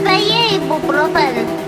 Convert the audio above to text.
тебе є ібупрофен?